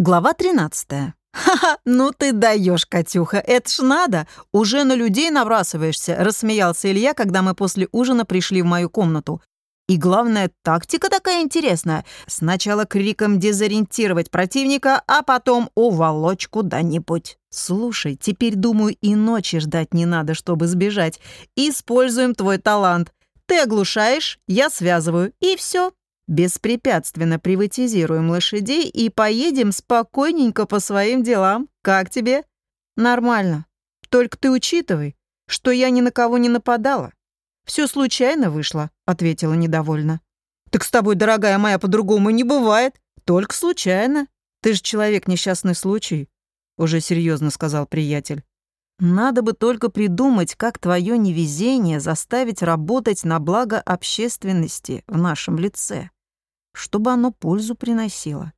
Глава 13. «Ха-ха, ну ты даешь, Катюха, это ж надо! Уже на людей набрасываешься», — рассмеялся Илья, когда мы после ужина пришли в мою комнату. И главное, тактика такая интересная. Сначала криком дезориентировать противника, а потом уволочь куда-нибудь. Слушай, теперь, думаю, и ночи ждать не надо, чтобы сбежать. Используем твой талант. Ты оглушаешь, я связываю, и все. Беспрепятственно приватизируем лошадей и поедем спокойненько по своим делам. Как тебе? Нормально. Только ты учитывай, что я ни на кого не нападала. Все случайно вышло, ответила недовольно. Так с тобой, дорогая моя, по-другому не бывает. Только случайно. Ты же человек несчастный случай, уже серьезно сказал приятель. Надо бы только придумать, как твое невезение заставить работать на благо общественности в нашем лице чтобы оно пользу приносило.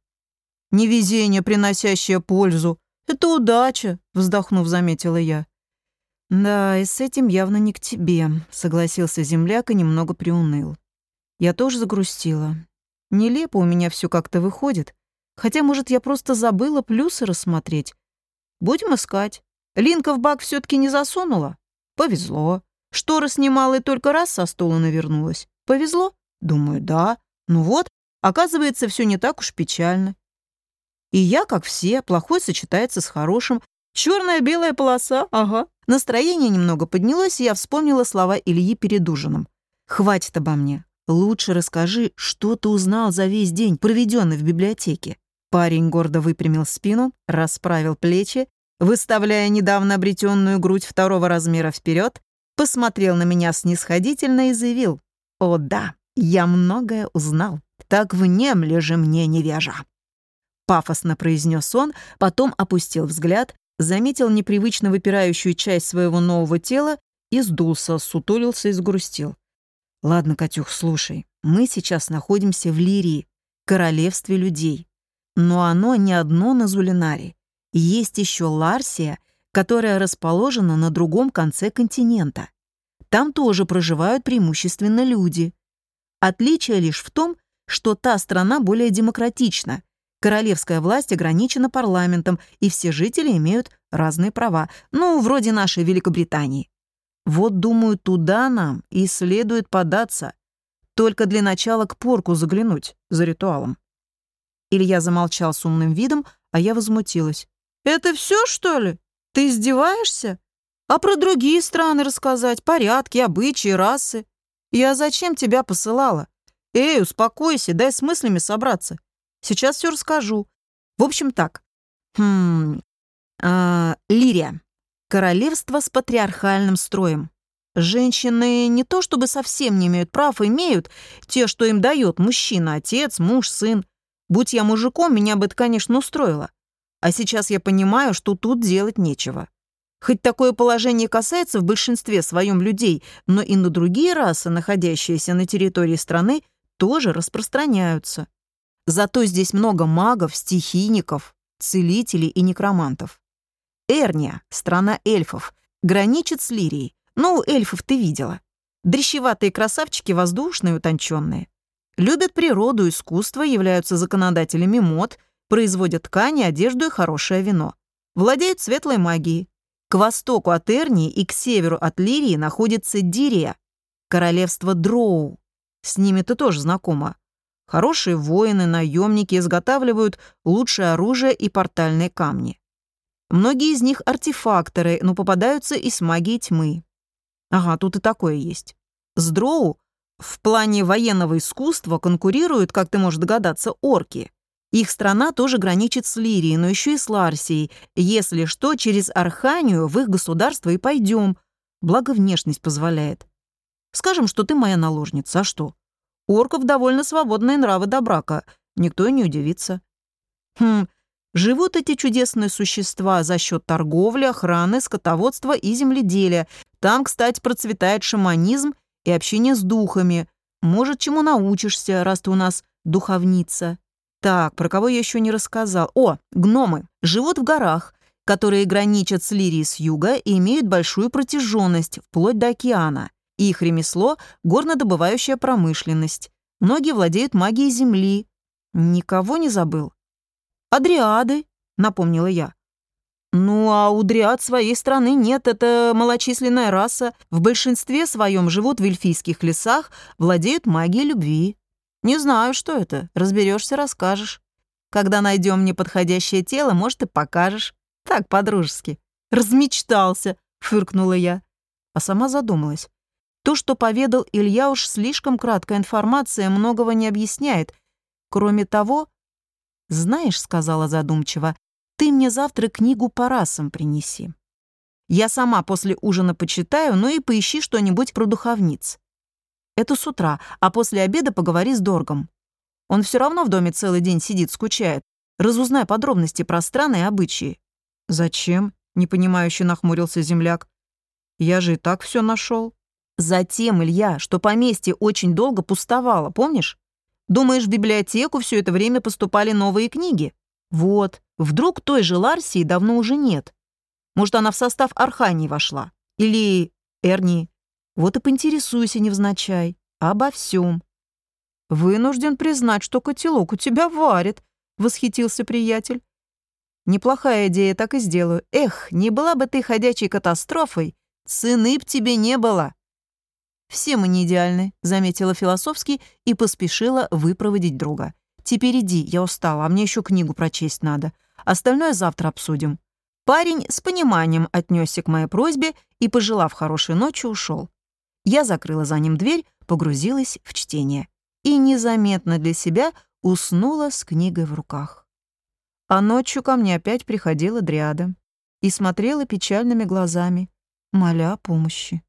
«Невезение, приносящее пользу. Это удача», — вздохнув, заметила я. «Да, и с этим явно не к тебе», — согласился земляк и немного приуныл. Я тоже загрустила. Нелепо у меня все как-то выходит. Хотя, может, я просто забыла плюсы рассмотреть. Будем искать. Линка в бак все таки не засунула? Повезло. Штора снимала и только раз со стула навернулась. Повезло? Думаю, да. Ну вот, Оказывается, все не так уж печально. И я, как все, плохой сочетается с хорошим. Черная-белая полоса, ага. Настроение немного поднялось, и я вспомнила слова Ильи перед ужином. «Хватит обо мне. Лучше расскажи, что ты узнал за весь день, проведенный в библиотеке». Парень гордо выпрямил спину, расправил плечи, выставляя недавно обретенную грудь второго размера вперед, посмотрел на меня снисходительно и заявил. «О да, я многое узнал» так внемли же мне невежа!» Пафосно произнес он, потом опустил взгляд, заметил непривычно выпирающую часть своего нового тела и сдулся, сутулился и сгрустил. «Ладно, Катюх, слушай, мы сейчас находимся в Лирии, королевстве людей. Но оно не одно на Зулинаре. Есть еще Ларсия, которая расположена на другом конце континента. Там тоже проживают преимущественно люди. Отличие лишь в том, что та страна более демократична. Королевская власть ограничена парламентом, и все жители имеют разные права, ну, вроде нашей Великобритании. Вот, думаю, туда нам и следует податься. Только для начала к порку заглянуть за ритуалом. Илья замолчал с умным видом, а я возмутилась. «Это все, что ли? Ты издеваешься? А про другие страны рассказать, порядки, обычаи, расы? Я зачем тебя посылала? «Эй, успокойся, дай с мыслями собраться. Сейчас все расскажу. В общем, так. Хм... Э, Лирия. Королевство с патриархальным строем. Женщины не то чтобы совсем не имеют прав, имеют те, что им дает мужчина, отец, муж, сын. Будь я мужиком, меня бы это, конечно, устроило. А сейчас я понимаю, что тут делать нечего. Хоть такое положение касается в большинстве своем людей, но и на другие расы, находящиеся на территории страны, тоже распространяются. Зато здесь много магов, стихийников, целителей и некромантов. Эрния, страна эльфов, граничит с Лирией. Ну, эльфов ты видела. Дрещеватые красавчики воздушные, утонченные. Любят природу, искусство, являются законодателями мод, производят ткани, одежду и хорошее вино. Владеют светлой магией. К востоку от Эрнии и к северу от Лирии находится Дирия, королевство Дроу, с ними ты тоже знакома. Хорошие воины, наемники изготавливают лучшее оружие и портальные камни. Многие из них артефакторы, но попадаются и с магией тьмы. Ага, тут и такое есть. С дроу в плане военного искусства конкурируют, как ты можешь догадаться, орки. Их страна тоже граничит с Лирией, но еще и с Ларсией. Если что, через Арханию в их государство и пойдем. Благо внешность позволяет. Скажем, что ты моя наложница, а что? У орков довольно свободные нравы до брака, никто и не удивится. Хм, живут эти чудесные существа за счет торговли, охраны, скотоводства и земледелия. Там, кстати, процветает шаманизм и общение с духами. Может, чему научишься, раз ты у нас духовница. Так, про кого я еще не рассказал. О, гномы. Живут в горах, которые граничат с Лирией с юга и имеют большую протяженность, вплоть до океана. Их ремесло — горнодобывающая промышленность. Многие владеют магией земли. Никого не забыл. «Адриады», — напомнила я. «Ну, а у дриад своей страны нет, это малочисленная раса. В большинстве своем живут в эльфийских лесах, владеют магией любви. Не знаю, что это, разберешься, расскажешь. Когда найдем мне подходящее тело, может, и покажешь. Так, по-дружески». «Размечтался», — фыркнула я. А сама задумалась. То, что поведал Илья, уж слишком краткая информация, многого не объясняет. Кроме того, «Знаешь», — сказала задумчиво, «ты мне завтра книгу по расам принеси. Я сама после ужина почитаю, ну и поищи что-нибудь про духовниц. Это с утра, а после обеда поговори с Доргом. Он все равно в доме целый день сидит, скучает. Разузнай подробности про страны и обычаи». «Зачем?» — непонимающе нахмурился земляк. «Я же и так все нашел. Затем, Илья, что поместье очень долго пустовало, помнишь? Думаешь, в библиотеку все это время поступали новые книги? Вот, вдруг той же Ларсии давно уже нет. Может, она в состав Архании вошла? Или Эрнии? Вот и поинтересуйся невзначай. Обо всем. «Вынужден признать, что котелок у тебя варит», — восхитился приятель. «Неплохая идея, так и сделаю. Эх, не была бы ты ходячей катастрофой, цены б тебе не было». «Все мы не идеальны», — заметила философски и поспешила выпроводить друга. «Теперь иди, я устала, а мне еще книгу прочесть надо. Остальное завтра обсудим». Парень с пониманием отнесся к моей просьбе и, пожелав хорошей ночи, ушел. Я закрыла за ним дверь, погрузилась в чтение и незаметно для себя уснула с книгой в руках. А ночью ко мне опять приходила Дриада и смотрела печальными глазами, моля о помощи.